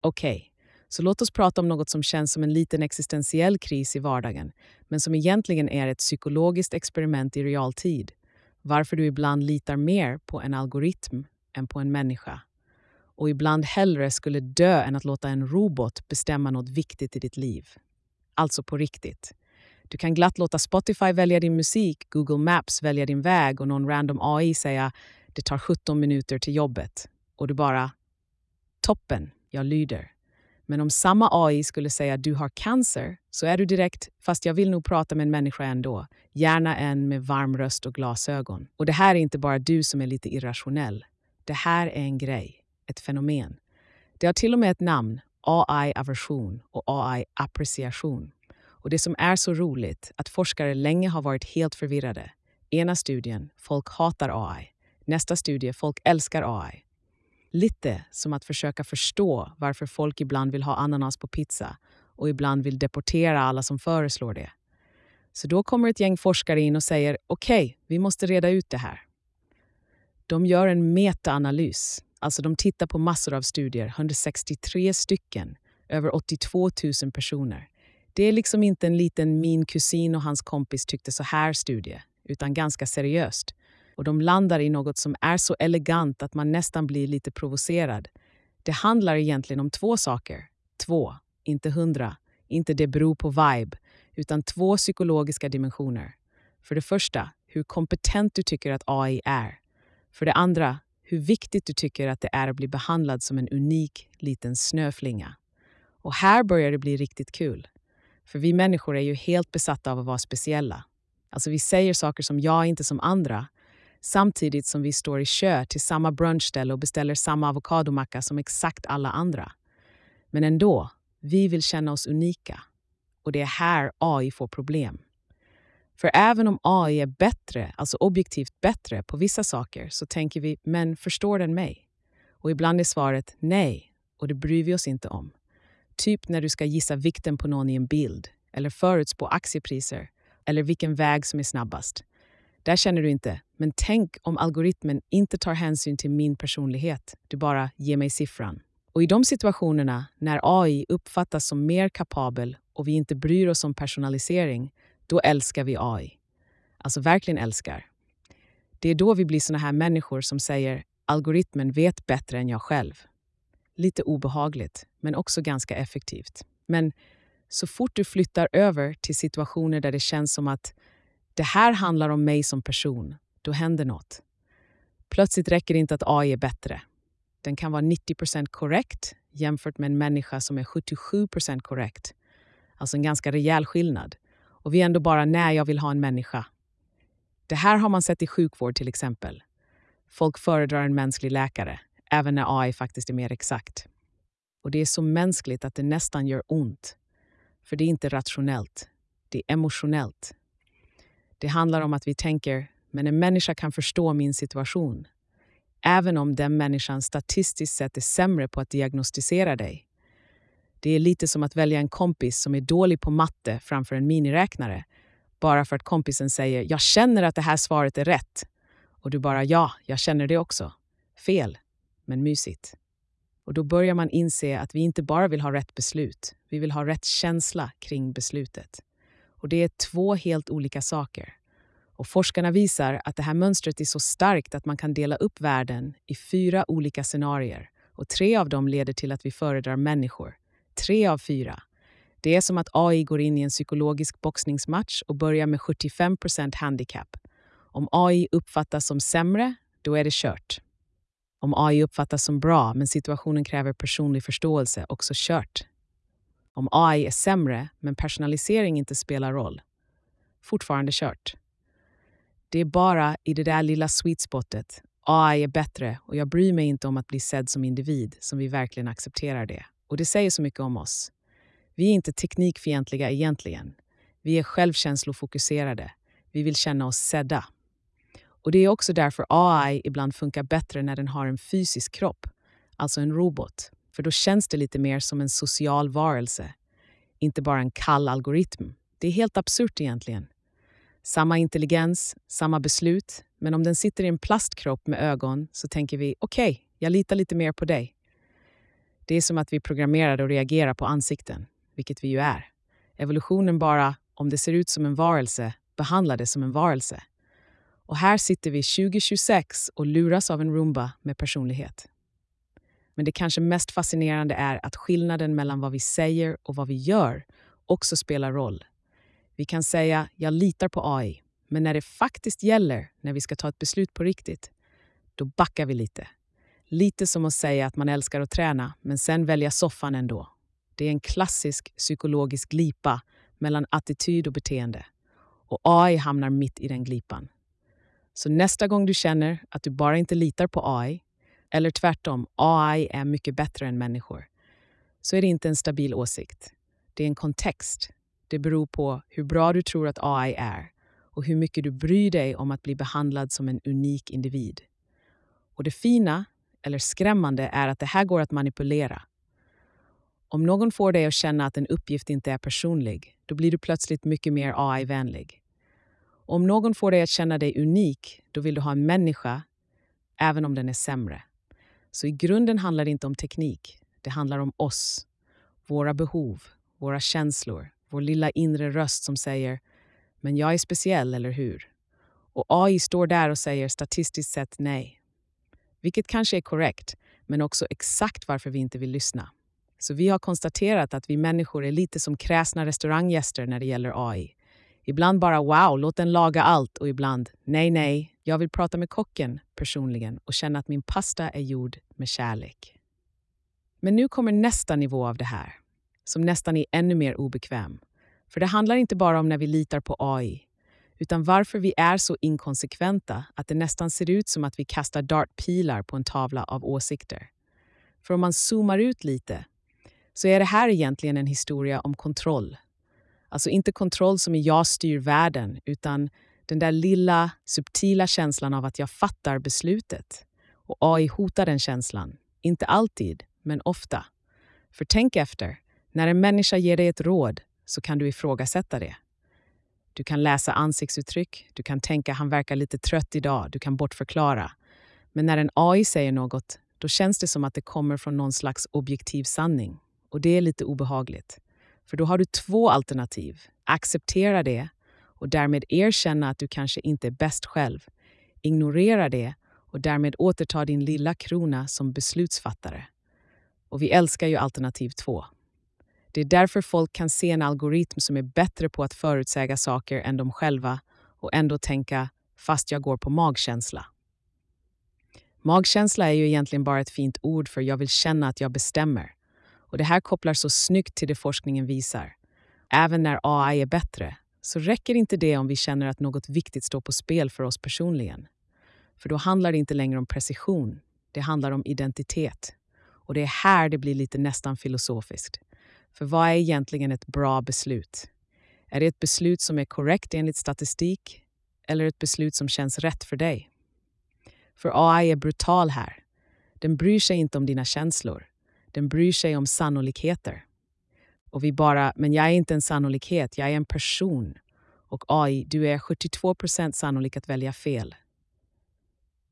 Okej, okay. så låt oss prata om något som känns som en liten existentiell kris i vardagen, men som egentligen är ett psykologiskt experiment i realtid. Varför du ibland litar mer på en algoritm än på en människa. Och ibland hellre skulle dö än att låta en robot bestämma något viktigt i ditt liv. Alltså på riktigt. Du kan glatt låta Spotify välja din musik, Google Maps välja din väg och någon random AI säga det tar 17 minuter till jobbet. Och du bara toppen, jag lyder. Men om samma AI skulle säga du har cancer så är du direkt, fast jag vill nog prata med en människa ändå. Gärna en med varm röst och glasögon. Och det här är inte bara du som är lite irrationell. Det här är en grej, ett fenomen. Det har till och med ett namn, AI-aversion och AI-appreciation. Och det som är så roligt att forskare länge har varit helt förvirrade. Ena studien, folk hatar AI. Nästa studie, folk älskar AI. Lite som att försöka förstå varför folk ibland vill ha ananas på pizza och ibland vill deportera alla som föreslår det. Så då kommer ett gäng forskare in och säger okej, okay, vi måste reda ut det här. De gör en metaanalys, alltså de tittar på massor av studier, 163 stycken, över 82 000 personer. Det är liksom inte en liten min kusin och hans kompis tyckte så här studie, utan ganska seriöst. Och de landar i något som är så elegant att man nästan blir lite provocerad. Det handlar egentligen om två saker. Två, inte hundra. Inte det beror på vibe, utan två psykologiska dimensioner. För det första, hur kompetent du tycker att AI är. För det andra, hur viktigt du tycker att det är att bli behandlad som en unik liten snöflinga. Och här börjar det bli riktigt kul. För vi människor är ju helt besatta av att vara speciella. Alltså vi säger saker som jag, inte som andra, samtidigt som vi står i kö till samma brunchställe och beställer samma avokadomacka som exakt alla andra. Men ändå, vi vill känna oss unika. Och det är här AI får problem. För även om AI är bättre, alltså objektivt bättre, på vissa saker så tänker vi, men förstår den mig? Och ibland är svaret nej, och det bryr vi oss inte om. Typ när du ska gissa vikten på någon i en bild, eller förutspå aktiepriser, eller vilken väg som är snabbast. Där känner du inte, men tänk om algoritmen inte tar hänsyn till min personlighet. Du bara ger mig siffran. Och i de situationerna, när AI uppfattas som mer kapabel och vi inte bryr oss om personalisering, då älskar vi AI. Alltså verkligen älskar. Det är då vi blir såna här människor som säger algoritmen vet bättre än jag själv. Lite obehagligt, men också ganska effektivt. Men så fort du flyttar över till situationer där det känns som att det här handlar om mig som person, då händer något. Plötsligt räcker det inte att AI är bättre. Den kan vara 90% korrekt jämfört med en människa som är 77% korrekt. Alltså en ganska rejäl skillnad. Och vi är ändå bara när jag vill ha en människa. Det här har man sett i sjukvård till exempel. Folk föredrar en mänsklig läkare, även när AI faktiskt är mer exakt. Och det är så mänskligt att det nästan gör ont. För det är inte rationellt. Det är emotionellt. Det handlar om att vi tänker, men en människa kan förstå min situation. Även om den människan statistiskt sett är sämre på att diagnostisera dig. Det är lite som att välja en kompis som är dålig på matte framför en miniräknare. Bara för att kompisen säger “jag känner att det här svaret är rätt” och du bara “ja, jag känner det också”. Fel, men mysigt. Och då börjar man inse att vi inte bara vill ha rätt beslut, vi vill ha rätt känsla kring beslutet. Och det är två helt olika saker. Och forskarna visar att det här mönstret är så starkt att man kan dela upp världen i fyra olika scenarier. Och tre av dem leder till att vi föredrar människor. Tre av fyra. Det är som att AI går in i en psykologisk boxningsmatch och börjar med 75% handikapp. Om AI uppfattas som sämre, då är det kört. Om AI uppfattas som bra men situationen kräver personlig förståelse, också kört. Om AI är sämre men personalisering inte spelar roll, fortfarande kört. Det är bara i det där lilla sweet spotet, ah, AI är bättre och jag bryr mig inte om att bli sedd som individ, som vi verkligen accepterar det. Och det säger så mycket om oss. Vi är inte teknikfientliga egentligen. Vi är självkänslofokuserade. Vi vill känna oss sedda. Och det är också därför AI ibland funkar bättre när den har en fysisk kropp, alltså en robot. För då känns det lite mer som en social varelse, inte bara en kall algoritm. Det är helt absurt egentligen. Samma intelligens, samma beslut, men om den sitter i en plastkropp med ögon så tänker vi okej, okay, jag litar lite mer på dig. Det är som att vi är programmerade att reagera på ansikten, vilket vi ju är. Evolutionen bara, om det ser ut som en varelse, behandlar det som en varelse. Och här sitter vi 2026 och luras av en Roomba med personlighet. Men det kanske mest fascinerande är att skillnaden mellan vad vi säger och vad vi gör också spelar roll. Vi kan säga “jag litar på AI” men när det faktiskt gäller, när vi ska ta ett beslut på riktigt, då backar vi lite. Lite som att säga att man älskar att träna, men sen välja soffan ändå. Det är en klassisk psykologisk glipa mellan attityd och beteende. Och AI hamnar mitt i den glipan. Så nästa gång du känner att du bara inte litar på AI, eller tvärtom, AI är mycket bättre än människor, så är det inte en stabil åsikt. Det är en kontext. Det beror på hur bra du tror att AI är och hur mycket du bryr dig om att bli behandlad som en unik individ. Och det fina, eller skrämmande, är att det här går att manipulera. Om någon får dig att känna att en uppgift inte är personlig, då blir du plötsligt mycket mer AI-vänlig. Om någon får dig att känna dig unik, då vill du ha en människa, även om den är sämre. Så i grunden handlar det inte om teknik. Det handlar om oss, våra behov, våra känslor, vår lilla inre röst som säger “men jag är speciell, eller hur?” Och AI står där och säger statistiskt sett nej. Vilket kanske är korrekt, men också exakt varför vi inte vill lyssna. Så vi har konstaterat att vi människor är lite som kräsna restauranggäster när det gäller AI. Ibland bara wow, låt den laga allt och ibland nej, nej, jag vill prata med kocken personligen och känna att min pasta är gjord med kärlek. Men nu kommer nästa nivå av det här, som nästan är ännu mer obekväm. För det handlar inte bara om när vi litar på AI, utan varför vi är så inkonsekventa att det nästan ser ut som att vi kastar dartpilar på en tavla av åsikter. För om man zoomar ut lite så är det här egentligen en historia om kontroll. Alltså inte kontroll som i jag styr världen, utan den där lilla, subtila känslan av att jag fattar beslutet. Och AI hotar den känslan. Inte alltid, men ofta. För tänk efter, när en människa ger dig ett råd så kan du ifrågasätta det. Du kan läsa ansiktsuttryck, du kan tänka han verkar lite trött idag, du kan bortförklara. Men när en AI säger något, då känns det som att det kommer från någon slags objektiv sanning. Och det är lite obehagligt. För då har du två alternativ. Acceptera det och därmed erkänna att du kanske inte är bäst själv. Ignorera det och därmed återta din lilla krona som beslutsfattare. Och vi älskar ju alternativ två. Det är därför folk kan se en algoritm som är bättre på att förutsäga saker än de själva och ändå tänka fast jag går på magkänsla. Magkänsla är ju egentligen bara ett fint ord för jag vill känna att jag bestämmer. Och Det här kopplar så snyggt till det forskningen visar. Även när AI är bättre så räcker inte det om vi känner att något viktigt står på spel för oss personligen. För då handlar det inte längre om precision, det handlar om identitet. Och det är här det blir lite nästan filosofiskt. För vad är egentligen ett bra beslut? Är det ett beslut som är korrekt enligt statistik eller ett beslut som känns rätt för dig? För AI är brutal här. Den bryr sig inte om dina känslor. Den bryr sig om sannolikheter. Och vi bara, men jag är inte en sannolikhet, jag är en person. Och AI, du är 72 procent sannolik att välja fel.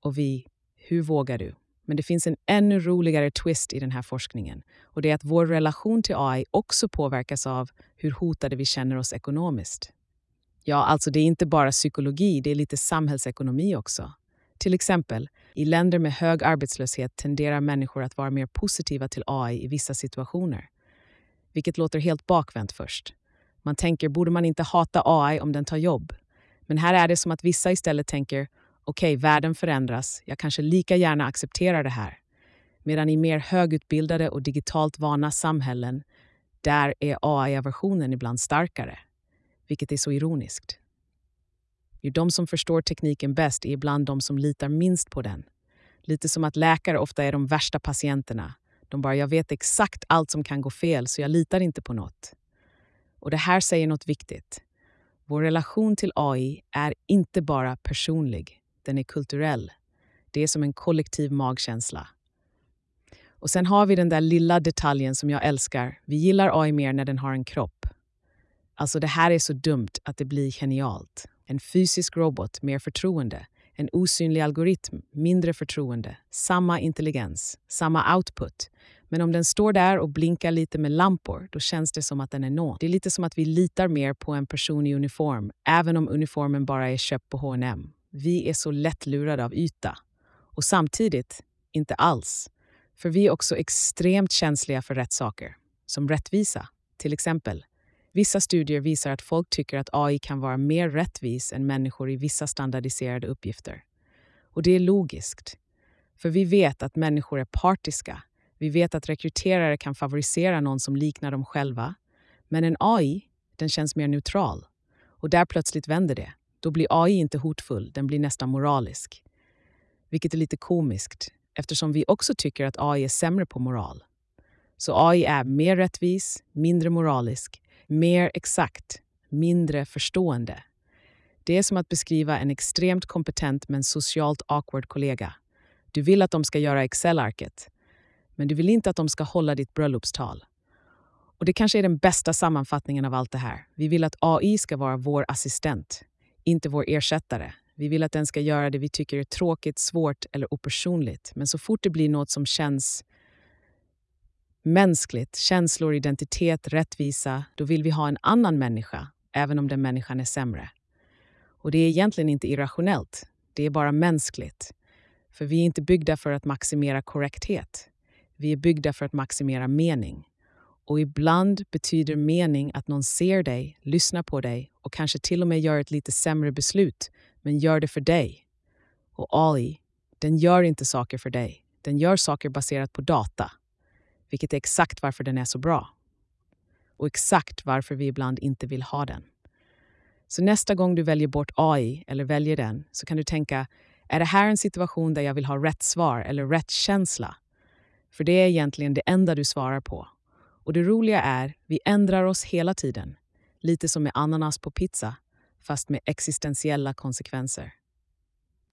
Och vi, hur vågar du? Men det finns en ännu roligare twist i den här forskningen. Och det är att vår relation till AI också påverkas av hur hotade vi känner oss ekonomiskt. Ja, alltså det är inte bara psykologi, det är lite samhällsekonomi också. Till exempel, i länder med hög arbetslöshet tenderar människor att vara mer positiva till AI i vissa situationer. Vilket låter helt bakvänt först. Man tänker, borde man inte hata AI om den tar jobb? Men här är det som att vissa istället tänker, okej, okay, världen förändras, jag kanske lika gärna accepterar det här. Medan i mer högutbildade och digitalt vana samhällen, där är AI-aversionen ibland starkare. Vilket är så ironiskt. Ju de som förstår tekniken bäst är ibland de som litar minst på den. Lite som att läkare ofta är de värsta patienterna. De bara, jag vet exakt allt som kan gå fel så jag litar inte på något. Och det här säger något viktigt. Vår relation till AI är inte bara personlig, den är kulturell. Det är som en kollektiv magkänsla. Och sen har vi den där lilla detaljen som jag älskar. Vi gillar AI mer när den har en kropp. Alltså det här är så dumt att det blir genialt. En fysisk robot, mer förtroende. En osynlig algoritm, mindre förtroende. Samma intelligens, samma output. Men om den står där och blinkar lite med lampor, då känns det som att den är nåd. Det är lite som att vi litar mer på en person i uniform, även om uniformen bara är köpt på H&M. Vi är så lättlurade av yta. Och samtidigt, inte alls. För vi är också extremt känsliga för rätt saker. Som rättvisa, till exempel. Vissa studier visar att folk tycker att AI kan vara mer rättvis än människor i vissa standardiserade uppgifter. Och det är logiskt. För vi vet att människor är partiska. Vi vet att rekryterare kan favorisera någon som liknar dem själva. Men en AI, den känns mer neutral. Och där plötsligt vänder det. Då blir AI inte hotfull, den blir nästan moralisk. Vilket är lite komiskt, eftersom vi också tycker att AI är sämre på moral. Så AI är mer rättvis, mindre moralisk, mer exakt, mindre förstående. Det är som att beskriva en extremt kompetent men socialt awkward kollega. Du vill att de ska göra Excel-arket, men du vill inte att de ska hålla ditt bröllopstal. Och det kanske är den bästa sammanfattningen av allt det här. Vi vill att AI ska vara vår assistent, inte vår ersättare. Vi vill att den ska göra det vi tycker är tråkigt, svårt eller opersonligt. Men så fort det blir något som känns mänskligt, känslor, identitet, rättvisa, då vill vi ha en annan människa, även om den människan är sämre. Och det är egentligen inte irrationellt, det är bara mänskligt. För vi är inte byggda för att maximera korrekthet. Vi är byggda för att maximera mening. Och ibland betyder mening att någon ser dig, lyssnar på dig och kanske till och med gör ett lite sämre beslut, men gör det för dig. Och AI, den gör inte saker för dig. Den gör saker baserat på data, vilket är exakt varför den är så bra. Och exakt varför vi ibland inte vill ha den. Så nästa gång du väljer bort AI eller väljer den så kan du tänka, är det här en situation där jag vill ha rätt svar eller rätt känsla? För det är egentligen det enda du svarar på. Och det roliga är, vi ändrar oss hela tiden. Lite som med ananas på pizza, fast med existentiella konsekvenser.